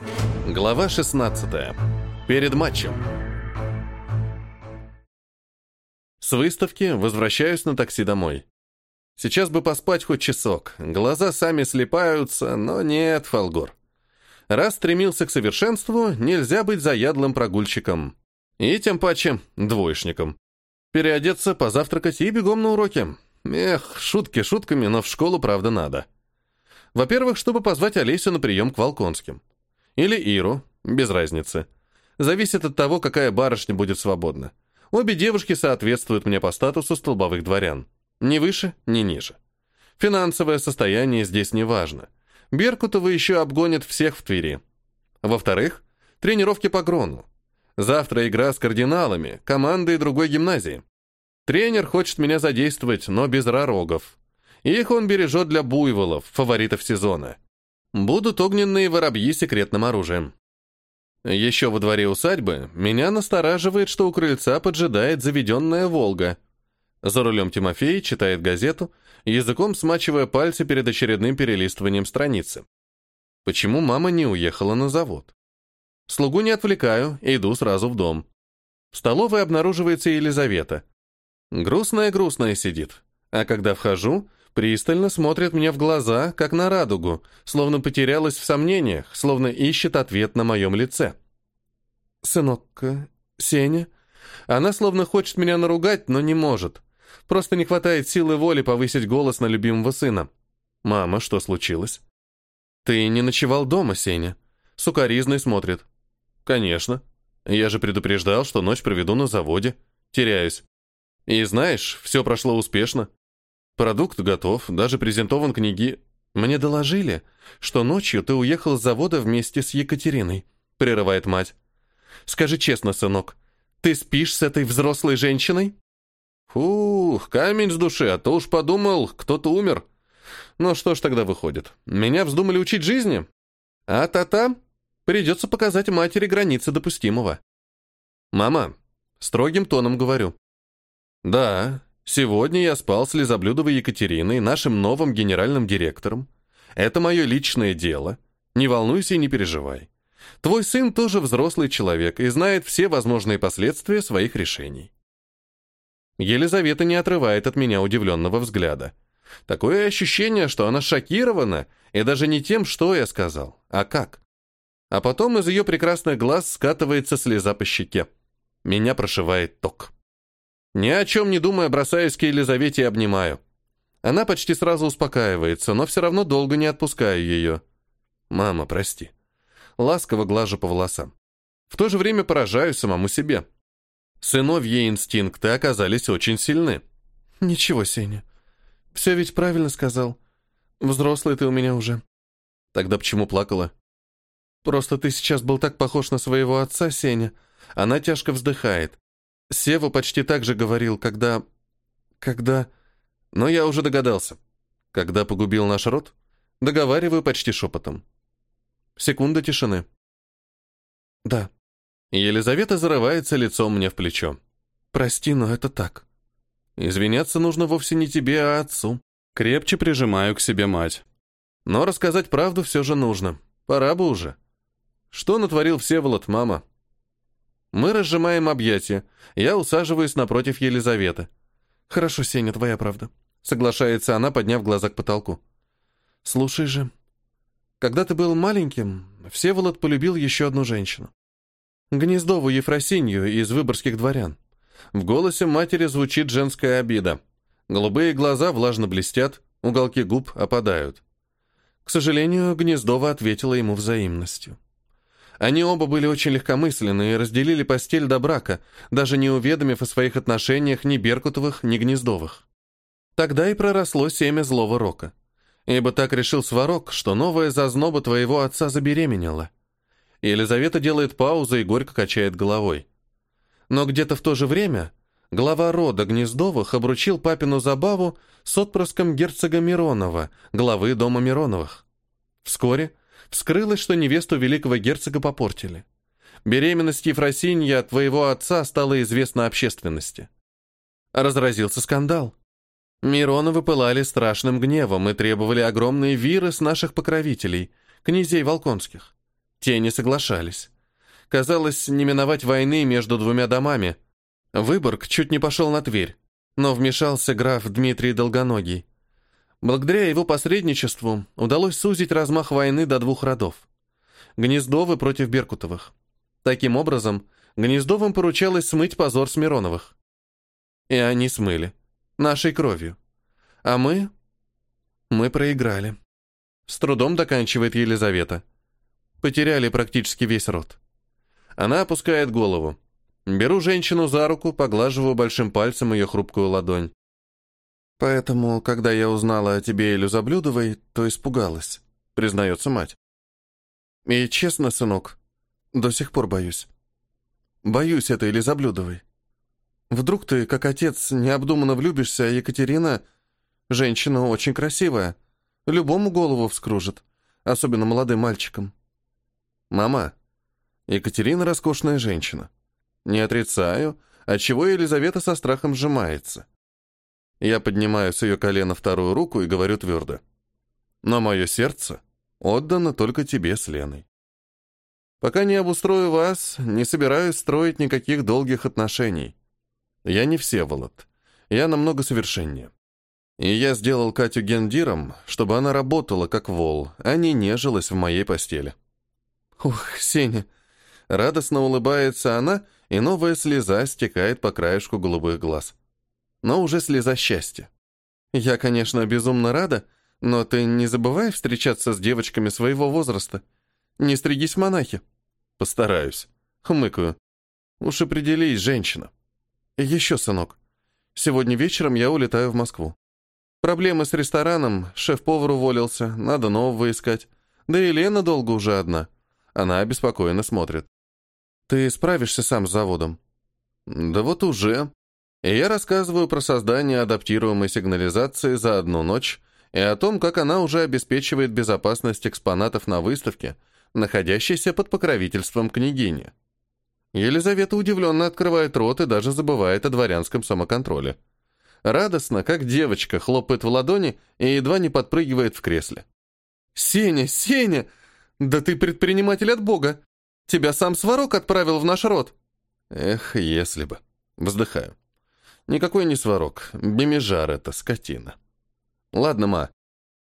Глава 16. Перед матчем. С выставки возвращаюсь на такси домой. Сейчас бы поспать хоть часок. Глаза сами слепаются, но нет, Фолгор. Раз стремился к совершенству, нельзя быть заядлым прогульщиком. И тем паче двоечником. Переодеться, позавтракать и бегом на уроки. Эх, шутки шутками, но в школу, правда, надо. Во-первых, чтобы позвать Олесю на прием к Волконским. Или Иру, без разницы. Зависит от того, какая барышня будет свободна. Обе девушки соответствуют мне по статусу столбовых дворян. Ни выше, ни ниже. Финансовое состояние здесь не важно. Беркутовы еще обгонят всех в Твери. Во-вторых, тренировки по Грону. Завтра игра с кардиналами, командой другой гимназии. Тренер хочет меня задействовать, но без ророгов. Их он бережет для буйволов, фаворитов сезона. Будут огненные воробьи секретным оружием. Еще во дворе усадьбы меня настораживает, что у крыльца поджидает заведенная «Волга». За рулем Тимофей читает газету, языком смачивая пальцы перед очередным перелистыванием страницы. Почему мама не уехала на завод? Слугу не отвлекаю, иду сразу в дом. В столовой обнаруживается Елизавета. Грустная-грустная сидит. А когда вхожу, Пристально смотрит мне в глаза, как на радугу, словно потерялась в сомнениях, словно ищет ответ на моем лице. «Сынок, Сеня?» Она словно хочет меня наругать, но не может. Просто не хватает силы воли повысить голос на любимого сына. «Мама, что случилось?» «Ты не ночевал дома, Сеня?» Сукаризный смотрит. «Конечно. Я же предупреждал, что ночь проведу на заводе. Теряюсь. И знаешь, все прошло успешно. Продукт готов, даже презентован книги. Мне доложили, что ночью ты уехал с завода вместе с Екатериной, прерывает мать. Скажи честно, сынок, ты спишь с этой взрослой женщиной? Фух, камень с души, а то уж подумал, кто-то умер. Ну что ж тогда выходит? Меня вздумали учить жизни? А та-та, придется показать матери границы допустимого. Мама, строгим тоном говорю. Да, Сегодня я спал с Лизоблюдовой Екатериной, нашим новым генеральным директором. Это мое личное дело. Не волнуйся и не переживай. Твой сын тоже взрослый человек и знает все возможные последствия своих решений. Елизавета не отрывает от меня удивленного взгляда. Такое ощущение, что она шокирована, и даже не тем, что я сказал, а как. А потом из ее прекрасных глаз скатывается слеза по щеке. Меня прошивает ток. Ни о чем не думая, бросаюсь к Елизавете и обнимаю. Она почти сразу успокаивается, но все равно долго не отпускаю ее. «Мама, прости». Ласково глажу по волосам. В то же время поражаю самому себе. Сыновьи инстинкты оказались очень сильны. «Ничего, Сеня. Все ведь правильно сказал. Взрослый ты у меня уже». Тогда почему плакала? «Просто ты сейчас был так похож на своего отца, Сеня». Она тяжко вздыхает. Сева почти так же говорил, когда... Когда... Но я уже догадался. Когда погубил наш род? Договариваю почти шепотом. Секунда тишины. Да. Елизавета зарывается лицом мне в плечо. Прости, но это так. Извиняться нужно вовсе не тебе, а отцу. Крепче прижимаю к себе мать. Но рассказать правду все же нужно. Пора бы уже. Что натворил Всеволод, мама? Мы разжимаем объятия. Я усаживаюсь напротив Елизаветы. «Хорошо, Сеня, твоя правда», — соглашается она, подняв глаза к потолку. «Слушай же, когда ты был маленьким, Всеволод полюбил еще одну женщину. Гнездову Ефросинью из выборгских дворян. В голосе матери звучит женская обида. Голубые глаза влажно блестят, уголки губ опадают. К сожалению, Гнездова ответила ему взаимностью. Они оба были очень легкомысленны и разделили постель до брака, даже не уведомив о своих отношениях ни Беркутовых, ни Гнездовых. Тогда и проросло семя злого рока. Ибо так решил Сварог, что новая зазноба твоего отца забеременела. Елизавета делает паузу и горько качает головой. Но где-то в то же время глава рода Гнездовых обручил папину забаву с отпрыском герцога Миронова, главы дома Мироновых. Вскоре Вскрылось, что невесту великого герцога попортили. Беременность Ефросинья от твоего отца стала известна общественности. Разразился скандал. Мироновы пылали страшным гневом и требовали огромные виры с наших покровителей, князей Волконских. Те не соглашались. Казалось, не миновать войны между двумя домами. Выборг чуть не пошел на Тверь, но вмешался граф Дмитрий Долгоногий. Благодаря его посредничеству удалось сузить размах войны до двух родов. Гнездовы против Беркутовых. Таким образом, Гнездовым поручалось смыть позор с. И они смыли. Нашей кровью. А мы... Мы проиграли. С трудом доканчивает Елизавета. Потеряли практически весь род. Она опускает голову. Беру женщину за руку, поглаживаю большим пальцем ее хрупкую ладонь. Поэтому, когда я узнала о тебе, Элю Заблюдовой, то испугалась, признается мать. И честно, сынок, до сих пор боюсь. Боюсь этой Лизоблюдовой. Вдруг ты, как отец, необдуманно влюбишься, а Екатерина — женщина очень красивая. Любому голову вскружит, особенно молодым мальчикам. Мама, Екатерина — роскошная женщина. Не отрицаю, отчего Елизавета со страхом сжимается. Я поднимаю с ее колена вторую руку и говорю твердо. Но мое сердце отдано только тебе с Леной. Пока не обустрою вас, не собираюсь строить никаких долгих отношений. Я не Всеволод. Я намного совершеннее. И я сделал Катю гендиром, чтобы она работала как вол, а не нежилась в моей постели. Ух, Сеня. Радостно улыбается она, и новая слеза стекает по краешку голубых глаз. Но уже слеза счастья. Я, конечно, безумно рада, но ты не забывай встречаться с девочками своего возраста. Не стригись монахи. Постараюсь. Хмыкаю. Уж определись, женщина. Еще, сынок. Сегодня вечером я улетаю в Москву. Проблемы с рестораном, шеф-повар уволился, надо нового искать. Да и Лена долго уже одна. Она обеспокоенно смотрит. Ты справишься сам с заводом? Да вот уже. И я рассказываю про создание адаптируемой сигнализации за одну ночь и о том, как она уже обеспечивает безопасность экспонатов на выставке – находящийся под покровительством княгини. Елизавета удивленно открывает рот и даже забывает о дворянском самоконтроле. Радостно, как девочка, хлопает в ладони и едва не подпрыгивает в кресле. «Сеня, Сеня! Да ты предприниматель от Бога! Тебя сам Сварог отправил в наш род!» «Эх, если бы!» Вздыхаю. «Никакой не Сварог. Бемижар это, скотина». «Ладно, ма,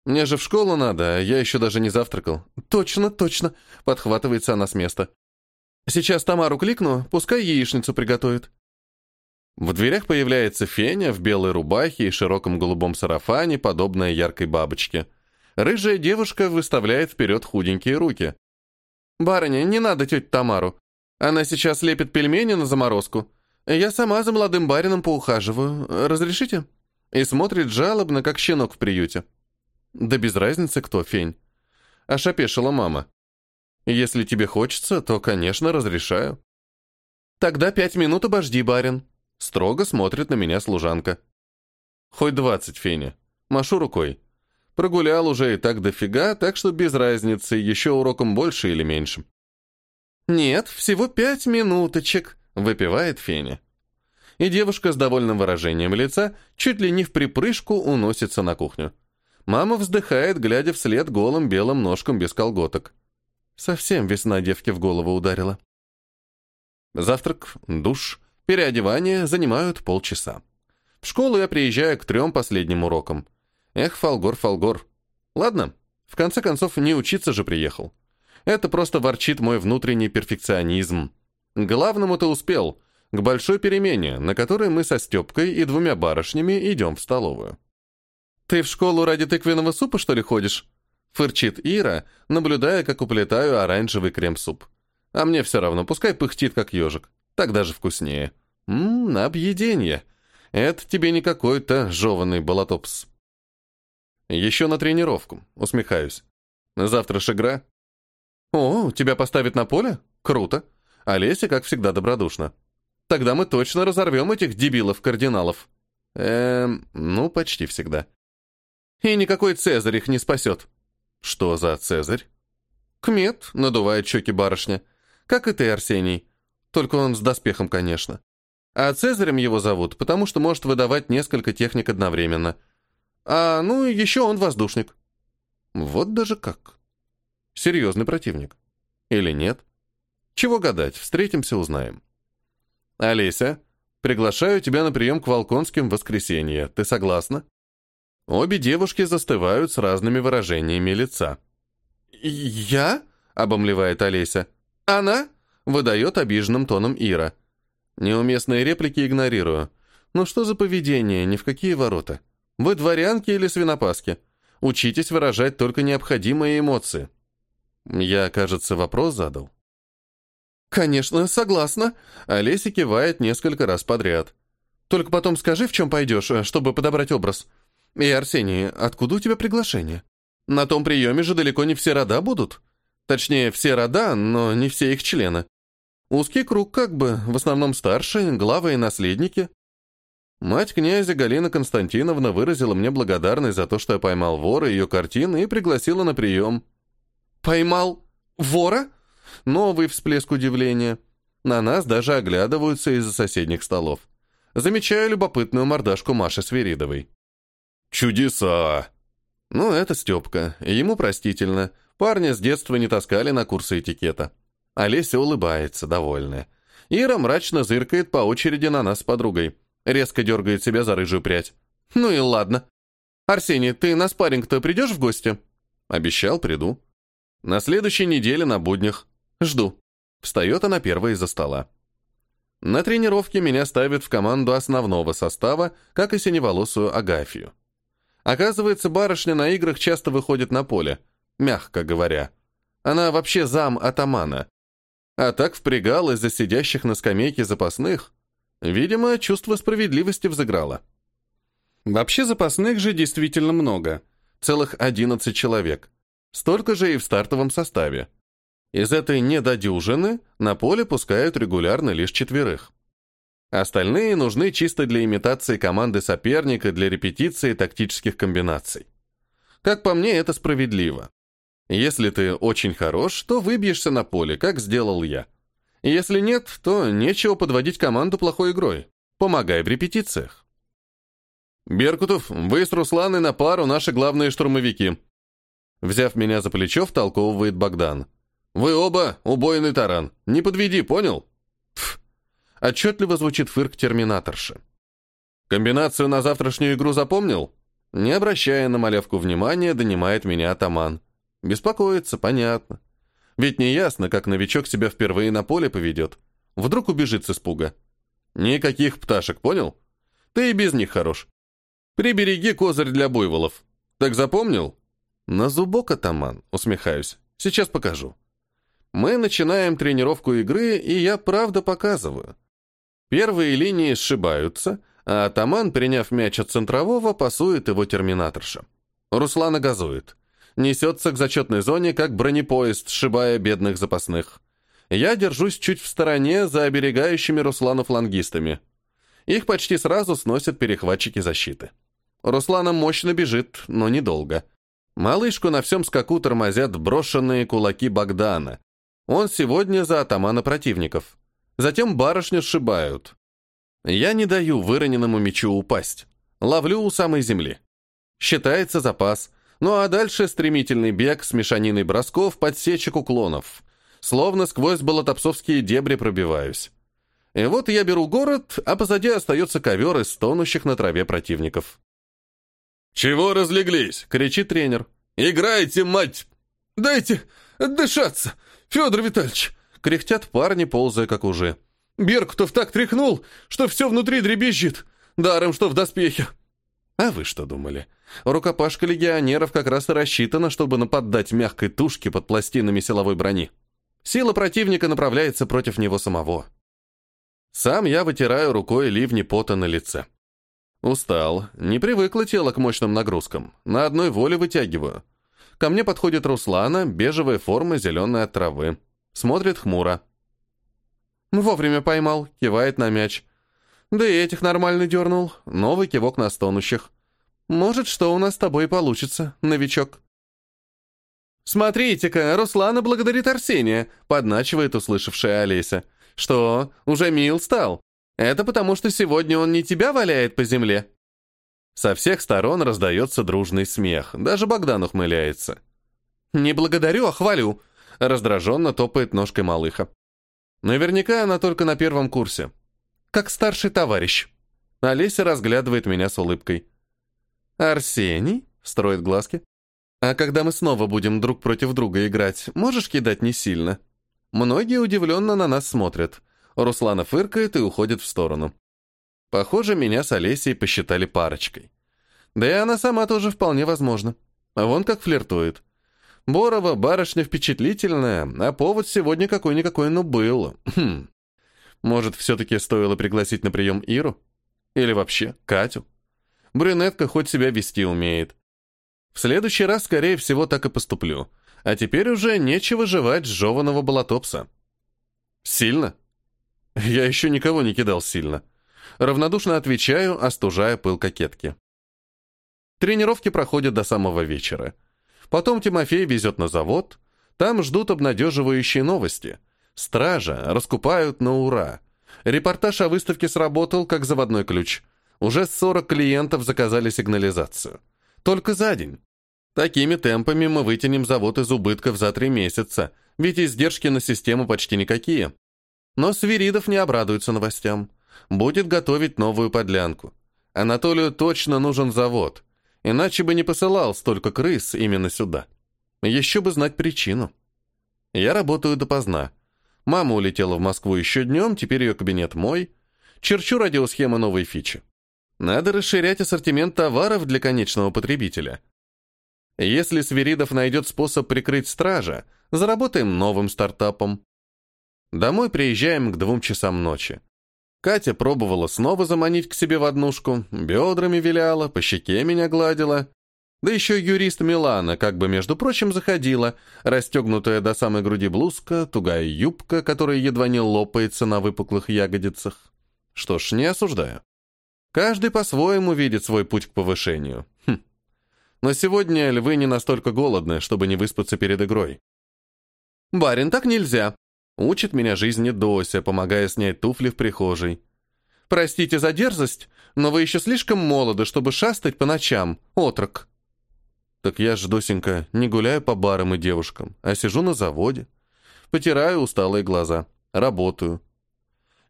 мне же в школу надо, а я еще даже не завтракал. Точно, точно, подхватывается она с места. Сейчас Тамару кликну, пускай яичницу приготовит. В дверях появляется Феня в белой рубахе и широком голубом сарафане, подобная яркой бабочке. Рыжая девушка выставляет вперед худенькие руки. «Барыня, не надо тетю Тамару. Она сейчас лепит пельмени на заморозку. Я сама за молодым барином поухаживаю. Разрешите?» И смотрит жалобно, как щенок в приюте. Да без разницы, кто фень. Аж опешила мама. Если тебе хочется, то, конечно, разрешаю. Тогда пять минут обожди, барин. Строго смотрит на меня служанка. Хоть двадцать, Феня. Машу рукой. Прогулял уже и так дофига, так что без разницы, еще уроком больше или меньше. «Нет, всего пять минуточек», — выпивает Феня. И девушка с довольным выражением лица чуть ли не в припрыжку уносится на кухню. Мама вздыхает, глядя вслед голым белым ножкам без колготок. Совсем весна девке в голову ударила. Завтрак, душ, переодевание занимают полчаса. В школу я приезжаю к трем последним урокам. Эх, Фолгор, Фолгор. Ладно, в конце концов, не учиться же приехал. Это просто ворчит мой внутренний перфекционизм. Главному-то успел, к большой перемене, на которой мы со Степкой и двумя барышнями идем в столовую. «Ты в школу ради тыквенного супа, что ли, ходишь?» Фырчит Ира, наблюдая, как уплетаю оранжевый крем-суп. А мне все равно, пускай пыхтит, как ежик. Так даже вкуснее. Ммм, объеденье. Это тебе не какой-то жеванный болотопс. Еще на тренировку, усмехаюсь. Завтра ж игра. О, тебя поставят на поле? Круто. Олеся, как всегда, добродушна. Тогда мы точно разорвем этих дебилов-кардиналов. Эм, ну, почти всегда. И никакой Цезарь их не спасет. Что за Цезарь? Кмет, надувает щеки барышня. Как и ты, Арсений. Только он с доспехом, конечно. А Цезарем его зовут, потому что может выдавать несколько техник одновременно. А, ну, еще он воздушник. Вот даже как. Серьезный противник. Или нет? Чего гадать, встретимся, узнаем. Олеся, приглашаю тебя на прием к Волконским в воскресенье. Ты согласна? Обе девушки застывают с разными выражениями лица. «Я?» — обомлевает Олеся. «Она?» — выдает обиженным тоном Ира. Неуместные реплики игнорирую. Ну что за поведение, ни в какие ворота? Вы дворянки или свинопаски? Учитесь выражать только необходимые эмоции. Я, кажется, вопрос задал. «Конечно, согласна», — Олеся кивает несколько раз подряд. «Только потом скажи, в чем пойдешь, чтобы подобрать образ. И, Арсений, откуда у тебя приглашение? На том приеме же далеко не все рода будут. Точнее, все рода, но не все их члены. Узкий круг как бы, в основном старшие, главы и наследники. Мать князя Галина Константиновна выразила мне благодарность за то, что я поймал вора ее картины и пригласила на прием. «Поймал вора?» Новый всплеск удивления. На нас даже оглядываются из-за соседних столов. Замечаю любопытную мордашку Маши Свиридовой. «Чудеса!» Ну, это Степка. Ему простительно. Парня с детства не таскали на курсы этикета. Олеся улыбается, довольная. Ира мрачно зыркает по очереди на нас с подругой. Резко дергает себя за рыжую прядь. «Ну и ладно. Арсений, ты на спарринг-то придешь в гости?» «Обещал, приду. На следующей неделе на буднях. Жду». Встает она первой из-за стола. На тренировке меня ставят в команду основного состава, как и синеволосую Агафью. Оказывается, барышня на играх часто выходит на поле, мягко говоря. Она вообще зам атамана. А так впрягалась за сидящих на скамейке запасных. Видимо, чувство справедливости взыграло. Вообще запасных же действительно много. Целых 11 человек. Столько же и в стартовом составе. Из этой недодюжины на поле пускают регулярно лишь четверых. Остальные нужны чисто для имитации команды соперника для репетиции тактических комбинаций. Как по мне, это справедливо. Если ты очень хорош, то выбьешься на поле, как сделал я. Если нет, то нечего подводить команду плохой игрой. Помогай в репетициях. «Беркутов, вы с Русланой на пару наши главные штурмовики». Взяв меня за плечо, втолковывает Богдан. «Вы оба убойный таран. Не подведи, понял?» Пф. Отчетливо звучит фырк терминаторши. «Комбинацию на завтрашнюю игру запомнил?» Не обращая на малявку внимания, донимает меня атаман. Беспокоится, понятно. Ведь не ясно, как новичок себя впервые на поле поведет. Вдруг убежит с испуга. Никаких пташек, понял? Ты и без них хорош. Прибереги козырь для буйволов. Так запомнил? На зубок, атаман, усмехаюсь. Сейчас покажу. Мы начинаем тренировку игры, и я правда показываю. Первые линии сшибаются, а атаман, приняв мяч от центрового, пасует его терминаторша. Руслана газует. Несется к зачетной зоне, как бронепоезд, сшибая бедных запасных. Я держусь чуть в стороне за оберегающими Руслану флангистами. Их почти сразу сносят перехватчики защиты. Руслана мощно бежит, но недолго. Малышку на всем скаку тормозят брошенные кулаки Богдана, он сегодня за атамана противников. Затем барышню сшибают. Я не даю выроненному мечу упасть. Ловлю у самой земли. Считается запас. Ну а дальше стремительный бег с мешаниной бросков, подсечек, уклонов. Словно сквозь болотопсовские дебри пробиваюсь. И вот я беру город, а позади остается ковер из стонущих на траве противников. «Чего разлеглись?» — кричит тренер. «Играйте, мать! Дайте дышаться!» «Федор Витальевич!» — кряхтят парни, ползая как уже. «Беркутов так тряхнул, что все внутри дребезжит. Даром, что в доспехе». А вы что думали? Рукопашка легионеров как раз и рассчитана, чтобы нападать мягкой тушке под пластинами силовой брони. Сила противника направляется против него самого. Сам я вытираю рукой ливни пота на лице. Устал, не привыкло тело к мощным нагрузкам. На одной воле вытягиваю. Ко мне подходит Руслана, бежевая форма, зеленая от травы. Смотрит хмуро. «Вовремя поймал», кивает на мяч. «Да и этих нормально дернул». Новый кивок на стонущих. «Может, что у нас с тобой получится, новичок?» «Смотрите-ка, Руслана благодарит Арсения», — подначивает услышавшая Олеся. «Что, уже мил стал? Это потому, что сегодня он не тебя валяет по земле?» Со всех сторон раздается дружный смех, даже Богдан ухмыляется. «Не благодарю, а хвалю. Раздраженно топает ножкой малыха. Наверняка она только на первом курсе. Как старший товарищ. Олеся разглядывает меня с улыбкой. «Арсений?» — строит глазки. «А когда мы снова будем друг против друга играть, можешь кидать не сильно?» Многие удивленно на нас смотрят. Руслана фыркает и уходит в сторону. Похоже, меня с Олесей посчитали парочкой. Да и она сама тоже вполне возможно. А вон как флиртует. Борова барышня впечатлительная, а повод сегодня какой-никакой, но был. Хм. Может, все-таки стоило пригласить на прием Иру? Или вообще Катю? Брюнетка хоть себя вести умеет. В следующий раз, скорее всего, так и поступлю. А теперь уже нечего жевать сжеванного болотопса. Сильно? Я еще никого не кидал сильно. Равнодушно отвечаю, остужая пыл кокетки. Тренировки проходят до самого вечера. Потом Тимофей везет на завод. Там ждут обнадеживающие новости. Стража раскупают на ура. Репортаж о выставке сработал, как заводной ключ. Уже 40 клиентов заказали сигнализацию. Только за день. Такими темпами мы вытянем завод из убытков за три месяца, ведь издержки на систему почти никакие. Но Свиридов не обрадуется новостям. Будет готовить новую подлянку. Анатолию точно нужен завод, иначе бы не посылал столько крыс именно сюда. Еще бы знать причину. Я работаю допоздна. Мама улетела в Москву еще днем, теперь ее кабинет мой. Черчу радиосхемы новой фичи. Надо расширять ассортимент товаров для конечного потребителя. Если Свиридов найдет способ прикрыть стража, заработаем новым стартапом. Домой приезжаем к двум часам ночи. Катя пробовала снова заманить к себе в однушку, бедрами виляла, по щеке меня гладила. Да еще юрист Милана, как бы, между прочим, заходила, расстегнутая до самой груди блузка, тугая юбка, которая едва не лопается на выпуклых ягодицах. Что ж, не осуждаю. Каждый по-своему видит свой путь к повышению. Хм. Но сегодня львы не настолько голодны, чтобы не выспаться перед игрой. «Барин, так нельзя!» Учит меня жизни Дося, помогая снять туфли в прихожей. «Простите за дерзость, но вы еще слишком молоды, чтобы шастать по ночам, отрок». «Так я ж, Досенька, не гуляю по барам и девушкам, а сижу на заводе. Потираю усталые глаза. Работаю».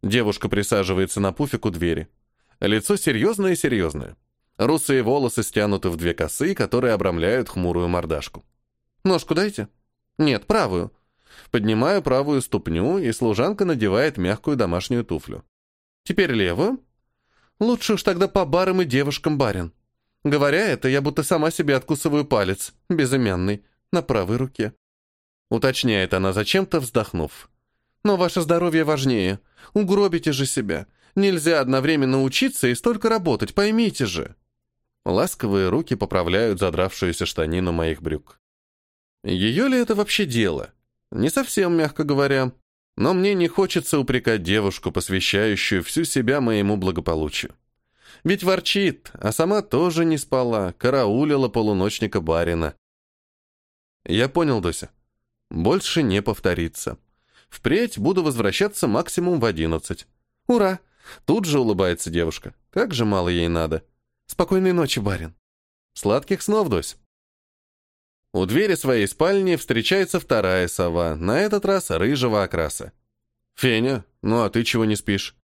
Девушка присаживается на пуфик у двери. Лицо серьезное-серьезное. Русые волосы стянуты в две косы, которые обрамляют хмурую мордашку. «Ножку дайте?» «Нет, правую». Поднимаю правую ступню, и служанка надевает мягкую домашнюю туфлю. «Теперь левую?» «Лучше уж тогда по барам и девушкам, барин». Говоря это, я будто сама себе откусываю палец, безымянный, на правой руке. Уточняет она зачем-то, вздохнув. «Но ваше здоровье важнее. Угробите же себя. Нельзя одновременно учиться и столько работать, поймите же». Ласковые руки поправляют задравшуюся штанину моих брюк. Ее ли это вообще дело? Не совсем, мягко говоря. Но мне не хочется упрекать девушку, посвящающую всю себя моему благополучию. Ведь ворчит, а сама тоже не спала, караулила полуночника барина. Я понял, Дося. Больше не повторится. Впредь буду возвращаться максимум в одиннадцать. Ура! Тут же улыбается девушка. Как же мало ей надо. Спокойной ночи, барин. Сладких снов, Дось. У двери своей спальни встречается вторая сова, на этот раз рыжего окраса. «Феня, ну а ты чего не спишь?»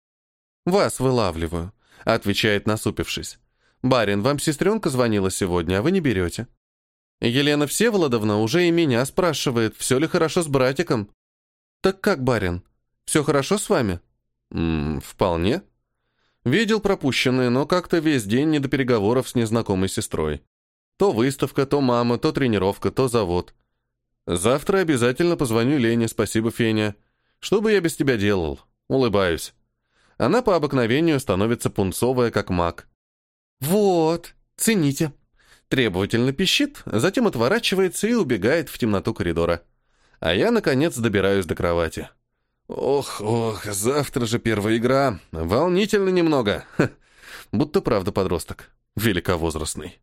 «Вас вылавливаю», — отвечает, насупившись. «Барин, вам сестренка звонила сегодня, а вы не берете». Елена Всеволодовна уже и меня спрашивает, все ли хорошо с братиком. «Так как, барин, все хорошо с вами?» «Ммм, вполне», Видел пропущенные, но как-то весь день не до переговоров с незнакомой сестрой. То выставка, то мама, то тренировка, то завод. Завтра обязательно позвоню Лене, спасибо, Феня. Что бы я без тебя делал? Улыбаюсь. Она по обыкновению становится пунцовая, как маг. «Вот, цените». Требовательно пищит, затем отворачивается и убегает в темноту коридора. А я, наконец, добираюсь до кровати. Ох, ох, завтра же первая игра. Волнительно немного. Ха, будто правда подросток. Великовозрастный.